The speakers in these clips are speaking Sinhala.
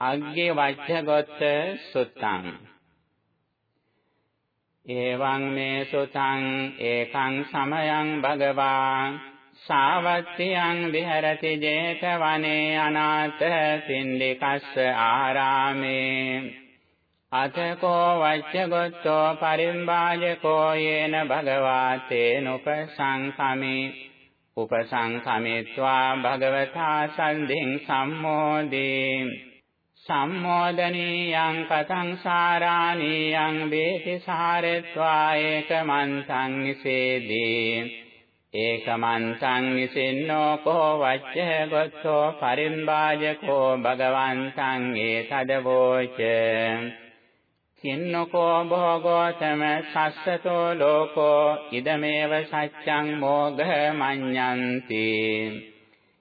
අග්ගේ වච්ඡගොත්ත සුත්තං. එවං මේ සුතං ඒකං සමයං භගවා සාවත්තියං විහෙරති 제තවනේ අනාථ පින්ඩිකස්ස ආරාමේ. අතකෝ වච්ඡගොත්තෝ පරිම්බාජකෝ යේන භගවා තේනුපසංඛමි උපසංඛමිත්වා භගවතා සම්ධින් සම්මෝදී සම්මෝදනීයං කතං සාරාණීයං වේති සාරත්වා ඒකමන්තං නිසේදී ඒකමන්තං නිසින්නෝ කෝ වච්ච ගොත්තෝ පරිම්බාජකෝ භගවන්තං ඒතදවෝච කින්නකෝ භෝගෝතම සස්සතෝ ලෝකෝ ඉදමේව සත්‍යං මෝඝ මඤ්ඤන්ති.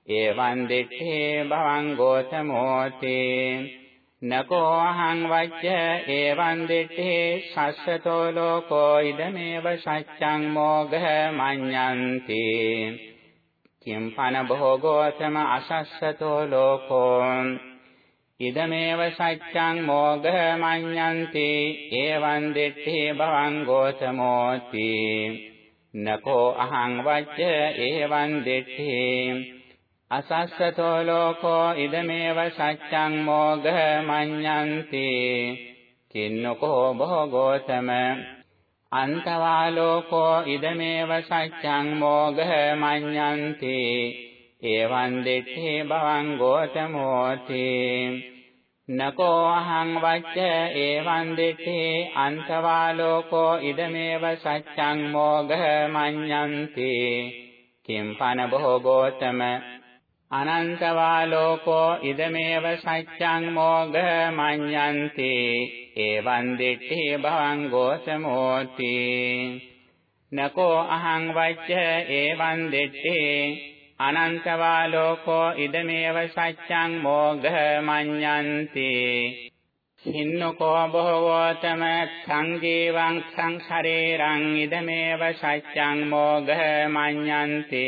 එවං දිත්තේ භවං ගෝතමෝති. නකෝ අහං වච්ච එවං දිත්තේ සස්සතෝ ලෝකෝ ඉදමේව සච්ඡං මෝඝ මඤ්ඤන්ති. කිම් පන භෝගෝතම අසස්සතෝ ලෝකෝ ඉදමේව සච්ඡං මෝඝ මඤ්ඤන්ති. එවං දිත්තේ භවං ගෝතමෝති. නකෝ අහං වච්ච එවං දිත්තේ අසස්සතෝ ලෝකෝ ඉදමේව සච්ඡං මෝඝ මඤ්ඤන්ති. කින්නකෝ භෝගෝතම අන්තවා ලෝකෝ ඉදමේව සච්ඡං මෝඝ මඤ්ඤන්ති. එවං දිත්තේ භවං ගෝතමෝති. නකෝ අහං වච්ච එවං දිත්තේ අන්තවා ලෝකෝ ඉදමේව සච්ඡං මෝඝ මඤ්ඤන්ති. කිම්පන භෝගෝතම අනන්තවා ලෝකෝ ඉදමේව සත්‍යං මෝඝ මඤ්ඤන්ති එවං දිට්ඨි භවං ගෝසමෝති නකෝ අහං වච්ච එවං දිට්ඨි අනන්තවා ලෝකෝ ඉදමේව සත්‍යං මෝඝ මඤ්ඤන්ති හින්නකෝ බොහෝතම සංජීවං සංසරේරං ඉදමේව සත්‍යං මෝඝ මඤ්ඤන්ති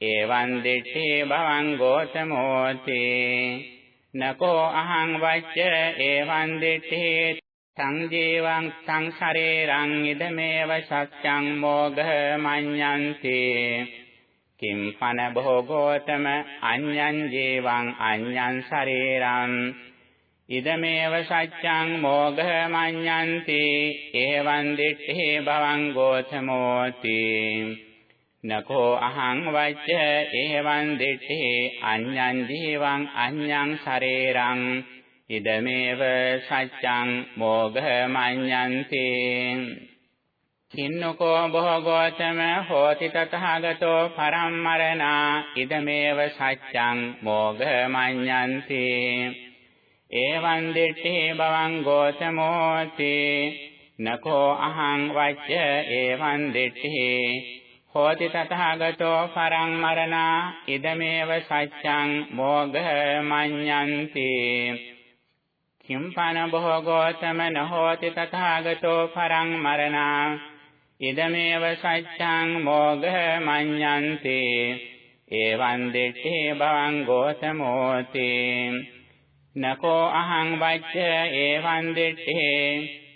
එවං දිට්ඨි භවං ගෝතමෝති නකෝ අහං වච්ච එවං දිට්ඨි සංජීවං සංසරේරං ඉදමේව සත්‍යං මෝඝ මඤ්ඤන්ති කිම් පන භෝගෝතම අඤ්ඤං ජීවං අඤ්ඤං ශරීරං ඉදමේව සත්‍යං මෝඝ මඤ්ඤන්ති එවං දිට්ඨි භවං ගෝතමෝති නකෝ අහං වච්ච එවං දිට්ඨි අඤ්ඤං ජීවං අඤ්ඤං ශරේරං ඉදමේව සච්ඡං මෝඝ මඤ්ඤන්ති කින්නකෝ භෝගෝතම හෝති තථාගතෝ පරම්මරණා ඉදමේව සච්ඡං මෝඝ මඤ්ඤන්ති එවං දිට්ඨි භවං ගෝතමෝති. නකෝ අහං වච්ච එවං දිට්ඨි හෝති තථාගතෝ පරං මරණා ඉදමේව සච්ඡං මෝඝ මඤ්ඤන්ති. කිම්පන භෝගෝතම නහෝති තථාගතෝ පරං මරණා ඉදමේව සච්ඡං මෝඝ මඤ්ඤන්ති. එවං දිට්ඨි භවං ගෝතමෝති. නකෝ අහං වච්ච එවං දිට්ඨි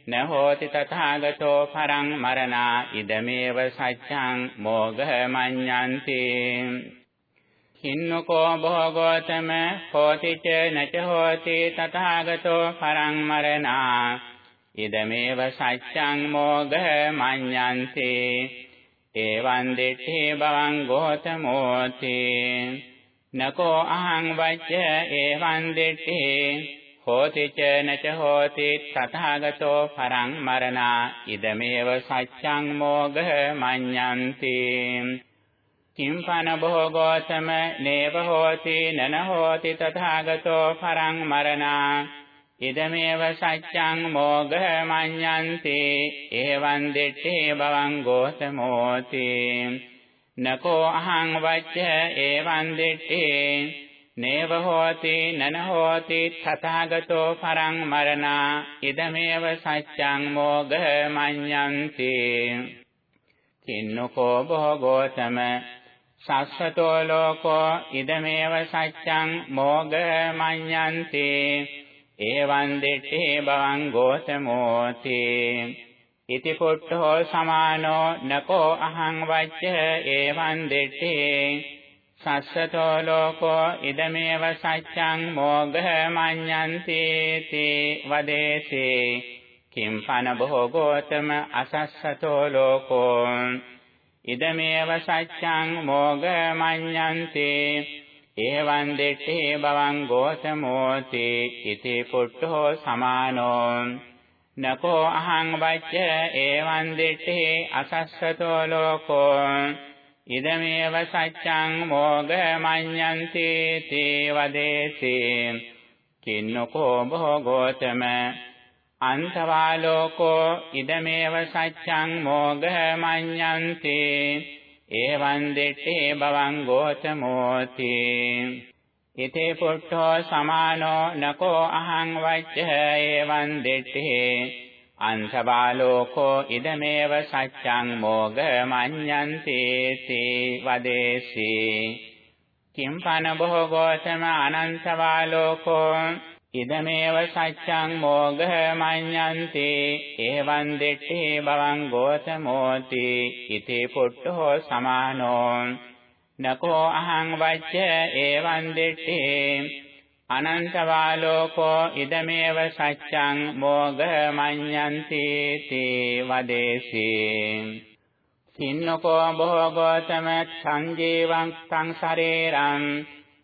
න හෝති තථාගතෝ පරං මරණා ඉදමේව සච්ඡං මෝඝ මඤ්ඤන්ති. කින්නකෝ භෝගෝතම හෝති ච නච හෝති තථාගතෝ පරං මරණා ඉදමේව සච්ඡං මෝඝ මඤ්ඤන්ති. එවං දිට්ඨි භවං ගෝතමෝති. නකෝ අහං වච්ච එවං දිට්ඨි හෝති ච නච හෝති තථාගතෝ පරං මරණා ඉදමේව සච්ඡං මෝඝ මඤ්ඤන්ති. කිම්පන භෝගෝතම නේව හෝති නන හෝති තථාගතෝ පරං මරණා ඉදමේව සච්ඡං මෝඝ මඤ්ඤන්ති. එවං දිට්ඨි භවං ගෝතමෝති. නකෝ අහං වච්ච එවං දිට්ඨි නේව හෝති නන හෝති තථාගතෝ පරං මරණා ඉදමේව සත්‍යං මෝඝ මඤ්ඤන්ති. කින්නකෝ භෝගෝතම සස්සතෝ ලෝකෝ ඉදමේව සත්‍යං මෝග මඤ්ඤන්ති. එවං දෙට්ඨේ බවං ගෝතමෝති. ඉති පුට්ඨෝ සමානෝ නකෝ අහං වච්ච එවං දෙට්ඨේ සස්සතෝ ලෝකෝ ඉදමේව සත්‍යං මෝග මඤ්ඤන්ති තේ වදේසේ කිම්පන භෝගෝතම අසස්සතෝ ලෝකෝ ඉදමේව සත්‍යං මෝග මඤ්ඤන්ති. එවං දෙට්ඨේ බවං ගෝතමෝති ඉති පුට්ඨෝ සමානෝ. නකෝ අහං වච්ච එවං දෙට්ඨේ අසස්සතෝ ලෝකෝ ඉදමේව සත්‍යං මෝග මඤ්ඤන්ති තේ වදේසේ කින්නකෝ භෝගෝතම අන්තවාලෝකෝ ඉදමේව සච්ඡං මෝග මඤ්ඤන්ති එවං දෙට්ඨේ බවං ගෝතමෝති ඉතේ පුට්ඨෝ සමානෝ නකෝ අහං වච්ච එවං දෙට්ඨේ අන්තවාලෝකෝ ඉදමේව සච්ඡං මෝග මඤ්ඤන්ති තේ වදේසි. කිම්පන භෝගෝතම අනන්තවාලෝකෝ ඉදමේව සච්ඡං මෝඝ මඤ්ඤන්ති එවං දෙට්ඨේ බවං ගෝතමෝති ඉති පුට්ඨෝ සමානෝ. නකෝ අහං වච්ච එවං දෙට්ඨේ අනන්තවාලෝකෝ ඉදමේව සච්ඡං මෝඝ මඤ්ඤන්ති තේ වදේසි සින්නකෝ භෝගෝතම සංජීවං සංසරේරං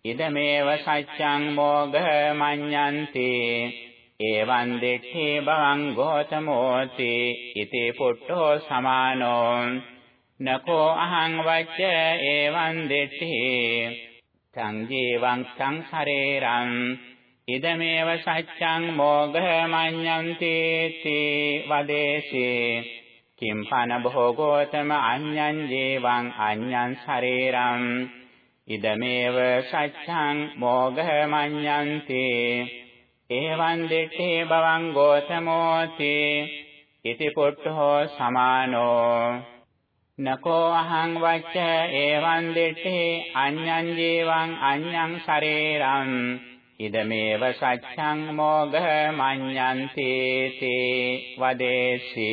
ඉදමේව සච්ඡං මෝඝ මඤ්ඤන්ති එවං දෙට්ඨේ බවං ගෝතමෝති ඉති පුට්ඨෝ සමානෝ නකෝ අහං වච්ච එවං දෙට්ඨේ සංජීවං සංසරේරං ඉදමේව සච්ඡං මෝඝ මඤ්ඤන්ති තී වදේසේ කිම්පන භෝගෝතම අඤ්ඤං ජීවං අඤ්ඤං ශරීරං ඉදමේව සච්ඡං මෝඝ මඤ්ඤන්ති එවං දෙට්ඨේ බවං ගෝතමෝති ඉති පුට්ඨෝ සමානෝ. නකෝ අහං වච්ච එවං දෙට්ඨේ අඤ්ඤං ජීවං අඤ්ඤං ශරීරං ඉදමේව සච්ඡං මෝඝ මඤ්ඤන්ති තේ වදේසි.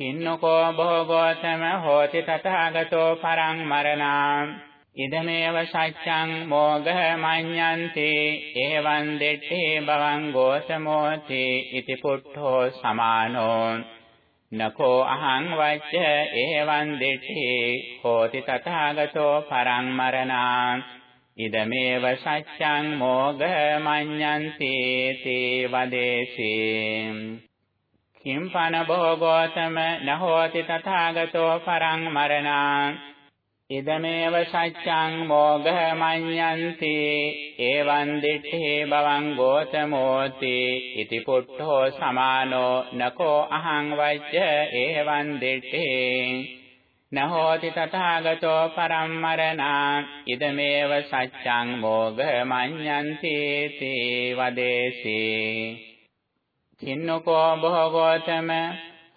කින්නකෝ භෝගෝතම හෝති තථාගතෝ පරං මරණං ඉදමේව සච්ඡං මෝඝ මඤ්ඤන්ති එවං දෙට්ඨේ බවං ගෝතමෝති ඉති පුට්ඨෝ සමානෝ. නකෝ අහං වච්ච එවං දෙට්ඨේ හෝති තථාගතෝ පරං මරණං. ඉදමේව සච්ඡං මෝඝ මඤ්ඤන්ති තේ වදේසී කිම්පන භෝගෝතම නහෝති තථාගතෝ පරං මරණං. ඉදමේව සච්ඡං මෝඝ මඤ්ඤන්ති එවං දිඨේ බවං ගෝතමෝති ඉති පුට්ඨෝ සමානෝ නකෝ අහං වච්ච එවං දිඨේ නහෝති තථාගතෝ පරම් මරණං ඉදමේව සච්ඡං මෝඝ මඤ්ඤන්ති තේ වදේසී කින්නකෝ භෝගෝතම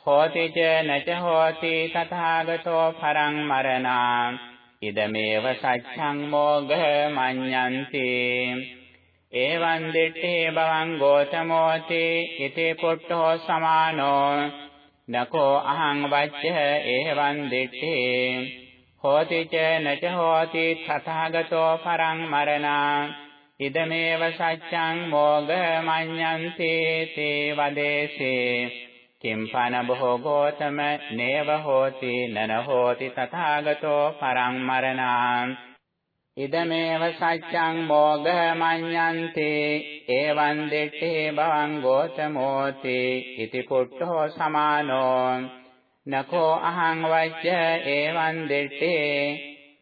හෝති ච නච හෝති තථාගතෝ පරං මරණං ඉදමේව සච්ඡං මෝඝ මඤ්ඤන්ති එවං දිත්තේ බවං ගෝතමෝති ඉති පුට්ඨෝ සමානෝ නකෝ අහං වච්ච එවං දිත්තේ හෝති ච නච හෝති තථාගතෝ පරං මරණං ඉදමේව සච්ඡං මෝඝ මඤ්ඤන්ති තේ වදේසේ කිම්පන භෝගෝතම නේව හෝති නන හෝති තථාගතෝ පරං මරණං ඉදමේව සච්ඡං මෝඝ මඤ්ඤන්ති එවං දෙට්ඨේ බවං ගෝතමෝති ඉති කුට්ඨෝ සමානෝ නකෝ අහං වච්ච එවං දෙට්ඨේ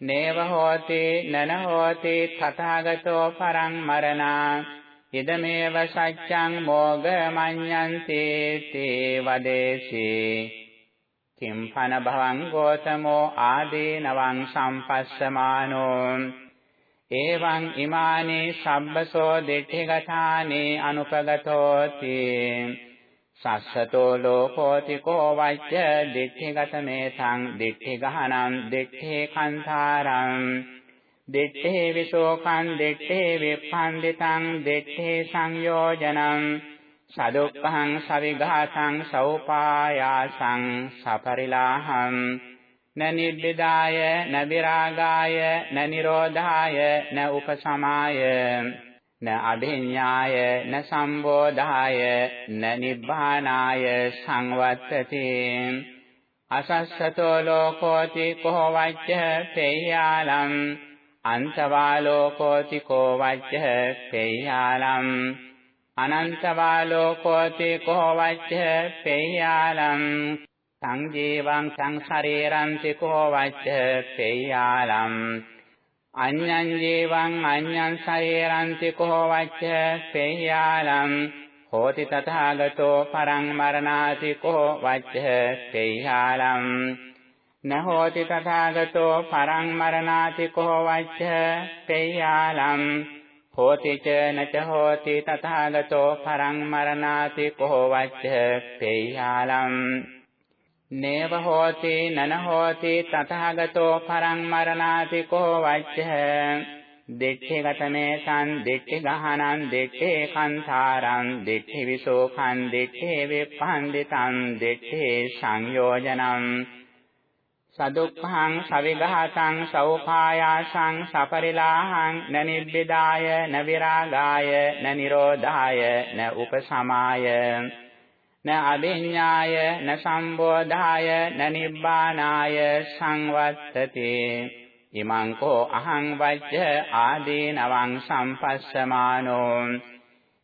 නේව හෝති නන හෝති තථාගතෝ පරං මරණං ඉදමේව සච්ඡං මෝඝ මඤ්ඤන්ති තේ වදේසි කිම්පන භවං ගෝතමෝ ආදීනවං සම්පස්සමානෝ එවං ඉමානි සබ්බසෝ දිඨිගතානි අනුපගතෝති සස්සතෝ ලෝකෝති කෝ වච්ච දිට්ඨිගතමේතං දිට්ඨි ගහනං දිට්ඨේ කන්තාරං දිට්ඨේ විසෝකං දිට්ඨේ විප්පන්දිතං දිට්ඨේ සංයෝජනං සදුක්ඛං සවිඝාතං සෝපායාසං සපරිලාහං න නිබ්බිදාය න විරාගාය න නිරෝධාය න උපසමාය න අභිඤ්ඤාය න සම්බෝධාය න නිබ්බානාය සංවත්තති. අසස්සතෝ ලෝකෝති කෝ වච්ච පේයාලම් අන්තවා ලෝකෝති කෝ වච්ච පේයාලම්. අනන්තවා ලෝකෝති කෝ වච්ච පේයාලම්. සංජීවං සංසරේරං තිකෝ වච්ච පේයාලම්. අඤ්ඤං ජීවං අඤ්ඤං සරේරන්ති කෝ වච්ච පේයාලම්. හෝති තථාගතෝ පරං මරණාති කෝ වච්ච පේයාලම්. නහෝති තථාගතෝ පරං මරණාති කෝ වච්ච පේයාලම් හෝති ච නච හෝති තථාගතෝ පරං මරණාති කෝ වච්ච පේයාලම් නේව හෝති නන හෝති තථාගතෝ පරං මරණාති කෝ වච්ච දිට්ඨි ගතමේ සම් දිට්ඨි ගහනං දිට්ඨි කන්තාරං දිට්ඨි විසෝඛං දිට්ඨි විප්පන්දිතං දිට්ඨි සංයෝජනං. සදුක්ඛං සවිඝාතං සෞඛායාසං සපරිලාහං න නිබ්බිදාය න විරාගාය න නිරෝධාය න උපසමාය න අභිඤ්ඤාය න සම්බෝධාය න නිබ්බානාය සංවත්තති. ඉමං කෝ අහං වජ්ජ ආදීනවං සම්පස්සමානෝ.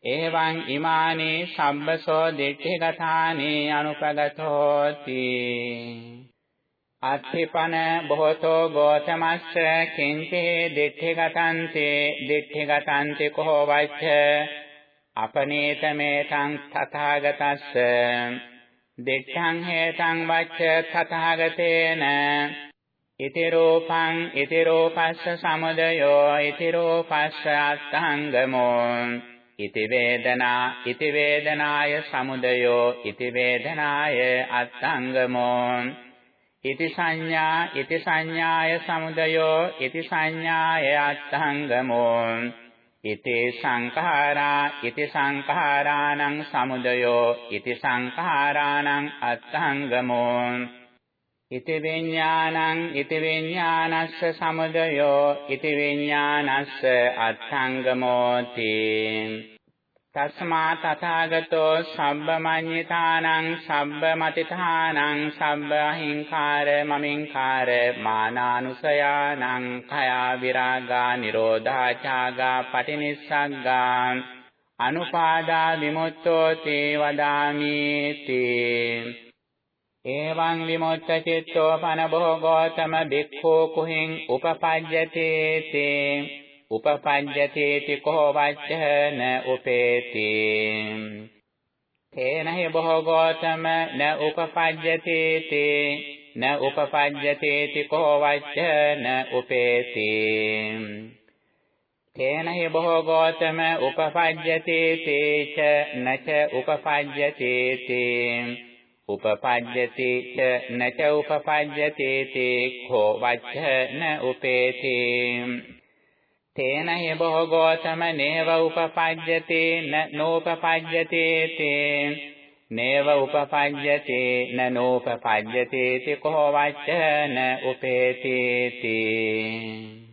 එවං ඉමානි සම්බසෝ දිට්ඨිගතානි අනුපගතෝති. අත්ථිපන බොහෝතෝ ගෝතමස්ස කිංචේ දිට්ඨිගතන්තේ දිට්ඨිගතන්ති කෝ වච්ච අපනේතමේතං තථාගතස්ස. දිට්ඨං හේතං වච්ච තථාගතේන. ඉති රූපං ඉති රූපස්ස සමුදයෝ ඉති රූපස්ස අත්ථංගමෝ. ඉති වේදනා ඉති වේදනාය සමුදයෝ ඉති වේදනාය අත්ථංගමෝ. ඉති සංඥා ඉති සංඥාය සමුදයෝ ඉති සංඥාය අත්ථංගමෝ ඉති සංඛාරා ඉති සංඛාරාණං සමුදයෝ ඉති සංඛාරාණං අත්ථංගමෝ ඉති විඥානං ඉති විඥානස්ස සමුදයෝ ඉති විඥානස්ස අත්ථංගමෝති තස්මා තථාගතෝ සබ්බමඤ්ඤිතානං සබ්බමතිතානං සබ්බ අහිංකාර මමින්කාර මානානුසයානං khයා විරාගා නිරෝධා ඡාගා පටිනිස්සග්ගා අනුපාදා විමුක්තෝති වදාමි තේ එවං විමුක්ත චිත්තෝ පන භෝගෝතම බික්ඛු කුහින් උපපජ්ජතේ තේ උපපඤ්ජතේති කෝ වච්චන උපේති? තේන හි බොහෝගෝතම න උපපඤ්ජතේති න උපපඤ්ජතේති කෝ වච්චන උපේති? තේන හි බොහෝගෝතම උපපඤ්ජතේති ච නච උපපඤ්ජතේති උපපජ්ජති ච නච උපපජ්ජතේති කෝ වච්චන උපේති? තේන හි භෝගෝතම නේව උපපජ්ජති න නෝපපජ්ජති තේ. නේව උපපජ්ජති න නෝපපජ්ජති ති කෝ වච්චන උපේති තී.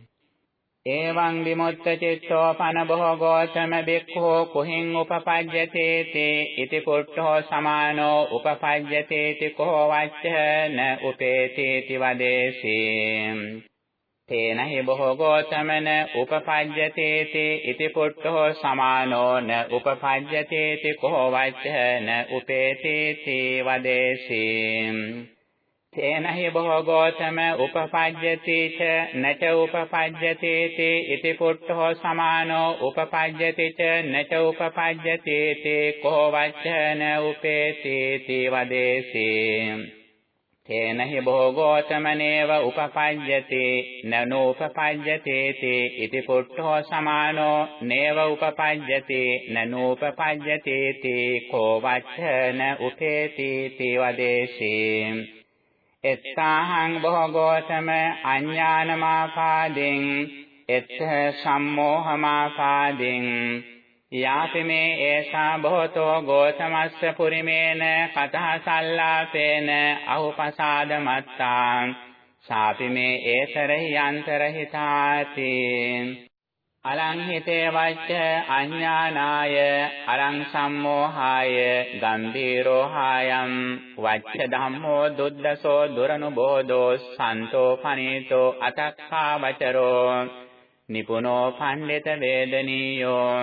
එවං විමුක්ත චිත්තෝ පන භෝගෝතම බික්ඛෝ කුහින් උපපජ්ජති තේ. ඉති කුට්ඨෝ සමානෝ උපපජ්ජති ති කෝ වච්චන උපේති ති වදේසී. තේන හි බොහෝගෝතමන උපපජ්ජතේති ඉති පුට්ඨෝ සමානෝ න උපපජ්ජතේති කෝ වච්චන උපේතේති වදේසි තේන හි බොහෝගෝතම උපපජ්ජති ච නච උපපජ්ජතේති ඉති පුට්ඨෝ සමානෝ උපපජ්ජති ච නච උපපජ්ජතේති කෝ වච්චන උපේතේති වදේසි තේන හි භෝගෝතමනේව උපපජ්ජති නනෝපපජ්ජති ඉති පුට්ඨෝ සමානෝ නේව උපපජ්ජති නනෝපපජ්ජති කෝ වච්ඡන උපේති තේවදේශේ. එත්තාහං භෝගෝතම අඥානමාපාදෙන් එත්ථ සම්මෝහමාපාදෙන් යාපි මේ ඒසා බොහෝතෝ ගෝතමස්ස පුරිමේන කතහ සල්ලාපේන අහුපසාද මත්තා සාපි මේ ඒතරහි යන්තරහිතාති අලං හිතේ වච්ච අඥානාය අලං සම්මෝහාය ගම්භීරෝහායම් වච්ච ධම්මෝ දුද්දසෝ දුරනුබෝධෝ සන්තෝ පනීතෝ අතක්ඛා වචරෝ නිපුනෝ පණ්ඩිත වේදනීයෝ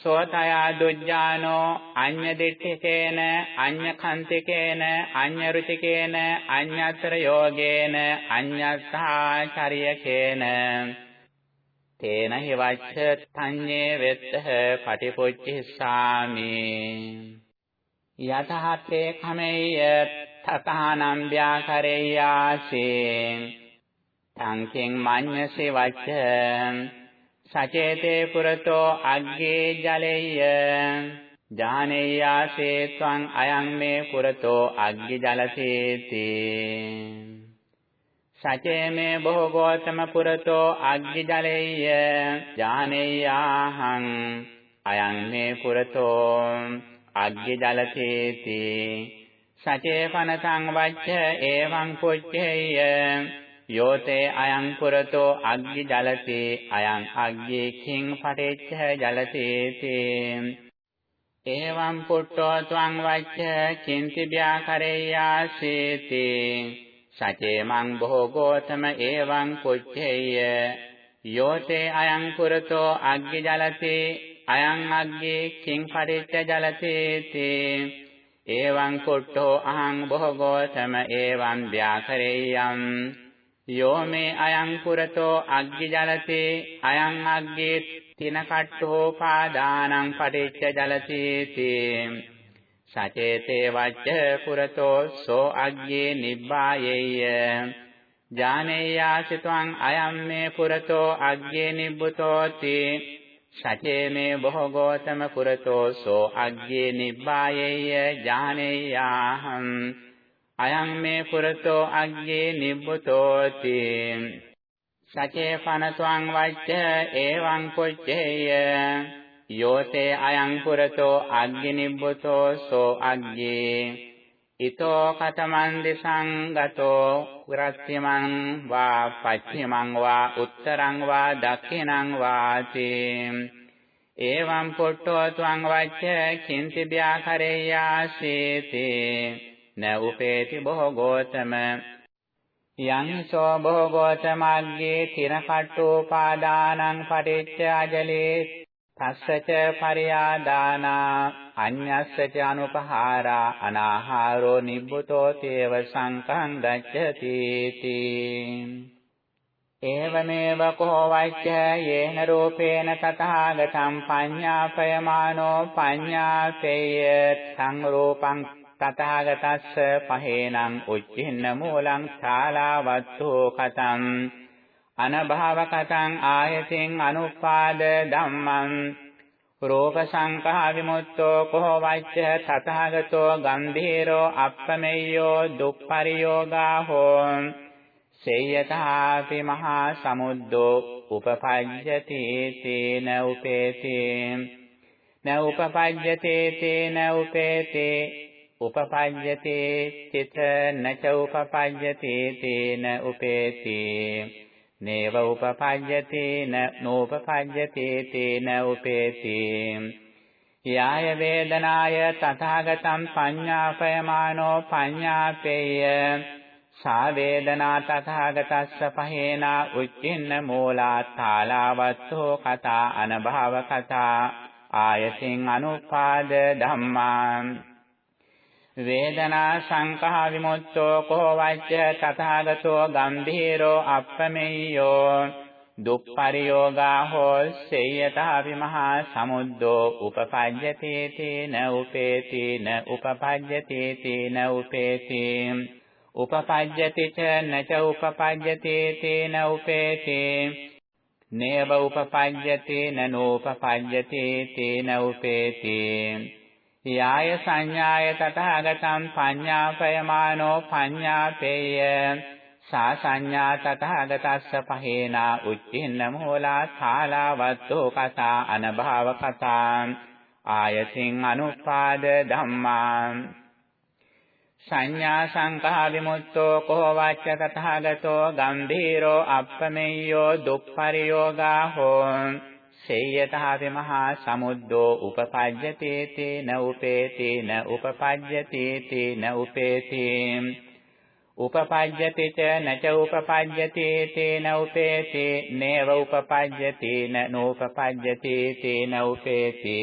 සෝතයා දුජ්ජානෝ අඤ්ඤ දිට්ඨිකේන අඤ්ඤ කන්තිකේන අඤ්ඤ රුචිකේන අඤ්ඤතර යෝගේන අඤ්ඤත්තාචරියකේන තේන හිවච්ඡ තඤ්ඤේ වෙත්තහ පටිපොච්චිස්සාමි. යතහත්තේ කමෙය්‍ය තතහනම් ව්‍යාකරෙය්‍යාසේ. තංකින් මඤ්ඤසේ වච්ඡ සචේතේ පුරතෝ අග්ගේ ජලෙය්‍ය. ජානෙය්‍යාසේ ත්වං අයං මේ පුරතෝ අග්ගි ජලසේති. සචේ මේ බොහෝගෝතම පුරතෝ අග්ගි ජලෙය්‍ය. ජානෙය්‍යාහං අයං මේ පුරතෝ අග්ගි ජලසේති. සචේ පනසං වච්ච එවං පුච්චේය යෝතේ අයං පුරතෝ අග්ගි ජලතේ අයං අග්ගේ කිං පටෙච්ච ජලතේති. එවං පුට්ඨෝ ත්වං වච්ච කිංති ව්‍යාකරේයාසීති. සචේ මං භෝගෝතම එවං පුච්චේය යෝතේ අයං පුරතෝ අග්ගි ජලතේ අයං අග්ගේ කිං පටෙච්ච ජලතේති. එවං පුට්ඨෝ අහං භෝගෝතම එවං ව්‍යාකරේයම් යෝ මේ අයං පුරතෝ අග්ගි ජලතේ අයං අග්ගේ තින කට්ඨෝ පාදානං පටිච්ච ජලතේති සචේතේ වච්ච පුරතෝ සෝ අග්ගේ නිබ්බායෙය්‍ය ඥානේයාසිතං අයම් මේ පුරතෝ අග්ගේ නිබ්බුතෝති. සචේ මේ බොහෝගෝතම පුරතෝ සෝ අග්ගේ නිබ්බායෙය්‍ය ඥානේයාහං අයං මේ පුරතෝ අග්ගේ නිබ්බුතෝති. සචේ පනස්වං වච්ච එවං පුච්චේය යෝතේ අයං පුරතෝ අග්ගේ නිබ්බුතෝ සෝ අග්ගේ. ඊතෝ කතමන් දිසං ගතෝ කුරස්තිමං වා පච්චිමං වා උත්තරං වා දක්ඛිනං වාති. එවං පුට්ඨෝ ත්වං වච්ච කිංති ව්‍යාකරේයාසීති. න උපේති බොහෝගෝතම යං සෝ බොහෝගෝතමග්ගේ තිරකට්ටෝපාදානං පටිච්ච අජලේ තස්සච පරියාදානා අඤ්ඤස්සච අනුපහාරා අනාහාරෝ නිබ්බුතෝ තේව සංකං ගච්ඡති තී ඒවමේව කෝ වච්ච යේන රූපේන තථාගතං පඤ්ඤාපයමානෝ පඤ්ඤාපේය සංරූපං තථාගතස්ස පහේනං උච්චින්න මූලං ශාලාවත්තු කතං අනභව කතං ආයතින් අනුපාද ධම්මං රූප සංඛා විමුක්තෝ කෝ වච්ච තථාගතෝ ගම්භීරෝ අප්පමෙය්‍යෝ දුප්පරියෝගා හෝ සේයතාපි මහා සමුද්දෝ උපපජ්ජති තේන උපේති න උපපජ්ජති තේන උපේති උපපඤ්ඤති චිත නච උපපඤ්ඤති තේන උපේති. නේව උපපඤ්ඤති න නෝපපඤ්ඤති තේන උපේති. යාය වේදනාය තථාගතම් පඤ්ඤාපයමානෝ පඤ්ඤාපේය. සා වේදනා තථාගතස්ස පහේනා උච්චින්න මූලා තාලාවත්තෝ කතා අනභව කතා. ආයතින් අනුපාද ධම්මා. වේදනා සංඛා විමුක්තෝ කෝ වච්ච තථාගතෝ ගම්භීරෝ අප්පමෙය්‍යෝ දුප්පරියෝගා හෝ සේයතා විමහා සමුද්දෝ උපපජ්ජති තේන උපේති න උපපජ්ජති තේන උපේති උපපජ්ජති ච නච උපපජ්ජති තේන උපේති නේව උපපජ්ජති නනෝපපජ්ජති තේන උපේති යාය සංඥාය තථාගතං පඤ්ඤාපයමානෝ පඤ්ඤාපේය. සා සංඥා තථාගතස්ස පහේනා උච්චින්න මූලා ථාලාවත්තෝ කතා අනභව කතා. ආයසින් අනුපාද ධම්මා. සංඥා සංඛා විමුක්තෝ කෝ වාච්‍ය තථාගතෝ ගම්භීරෝ අප්පමෙය්‍යෝ දුප්පරියෝගා හෝ සේයතාපි මහා සමුද්දෝ උපපජ්ජති තේන උපේති න උපපජ්ජති තේන උපේති උපපජ්ජති ච නච උපපජ්ජති තේන උපේති නේව උපපජ්ජති න නෝපපජ්ජති තේන උපේති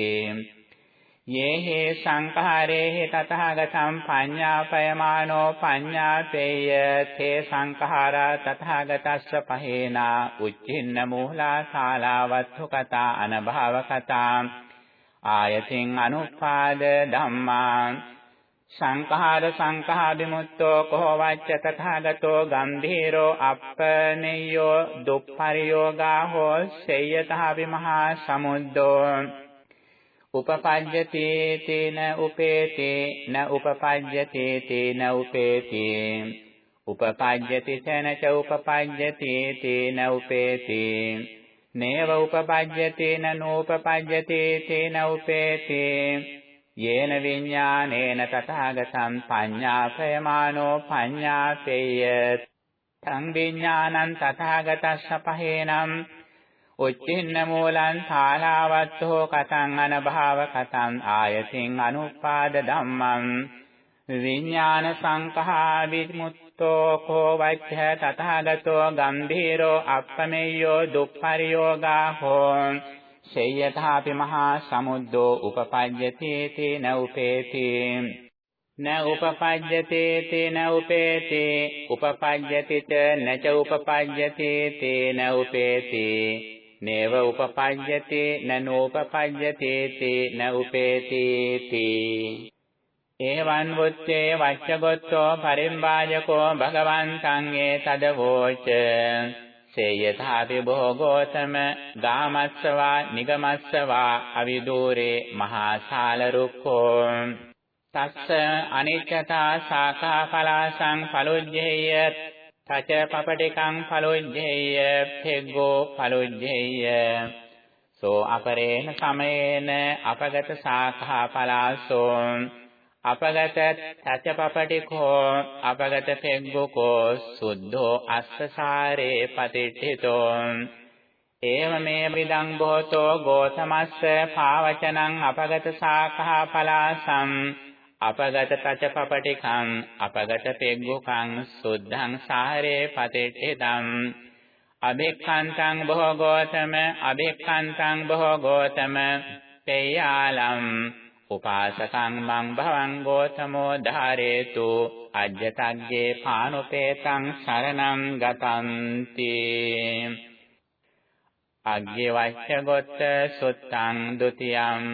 යේහෙ සංඛාරේහි තථාගතං පඤ්ඤාපයමානෝ පඤ්ඤාපේය තේ සංඛාරා තථාගතස්ස පහේනා උච්චින්න මූලා ශාලාවත්තු කතා අනභව කතා ආයතින් අනුපාද ධම්මා සංඛාර සංඛා විමුක්තෝ කෝ වච්ච තථාගතෝ ගම්භීරෝ අප්පනෙය්‍යෝ දුප්පරියෝගා හෝ සේයතහ විමහා සමුද්දෝ උපපජ්ජති තේන උපේති න උපපජ්ජති තේන උපේති. උපපජ්ජති තනච උපපජ්ජති තේන උපේති. නේව උපපජ්ජති න නෝපපජ්ජති තේන උපේති. යේන විඥානේන තථාගතං පඤ්ඤාපයමානෝ පඤ්ඤාපේය තං විඥානං තථාගතස්ස පහේනම් උච්චින්න මූලං ථාලාවත්තෝ කතං අනභාව කතං ආයතින් අනුපාද ධම්මං විඥාන සංඛා විමුක්තෝ කෝ වච්ඡ තථාගතෝ ගම්භීරෝ අප්පමෙය්‍යෝ දුප්පරියෝගා හෝ සේයථාපි මහා සමුද්දෝ උපපජ්ජති තේන උපේති න උපපජ්ජති තේන උපේති උපපජ්ජති ච නච උපපජ්ජති තේන උපේති නේව උපපඤ්ඤති නනෝපපඤ්ඤති තේ න උපේති තී එවං වුත්තේ වච්චගොත්තෝ පරිම්බාජකෝ භගවන් සංඝේ තදවෝච සේයථාපි භෝගෝතම ගාමස්සවා නිගමස්සවා අවිදූරේ මහා ශාල රුක්ඛෝ. තස්ස අනිච්චතා සාඛා පලාසං පලොජ්ජේය තච පපටිකං පලොජ්ජේය පෙග්ගෝ පලොජ්ජේය සෝ අපරේන සමයේන අපගත සාඛා පලාසෝ අපගත තච පපටිකෝ අපගත පෙග්ගෝ සුද්ධෝ අස්සසාරේ පතිට්ඨිතෝ. ඒවමේ විදං බොහෝතෝ ගෝතමස්ස පාවචනං අපගත සාඛා පලාසම් අපගත තච පපටිකං අපගත පෙග්ගුකං සුද්ධං සාරේ පතිට්ඨිතං. අභික්ඛන්තං බොහෝගෝතම අභික්ඛන්තං බොහෝගෝතම පේයාලම් උපාසකං මං භවං ගෝතමෝ ධාරේතු අජ්ජතග්ගේ පානුපේතං සරණං ගතන්ති අග්ගේ වච්ච ගොත්ත සුත්තං ဒ ුතියං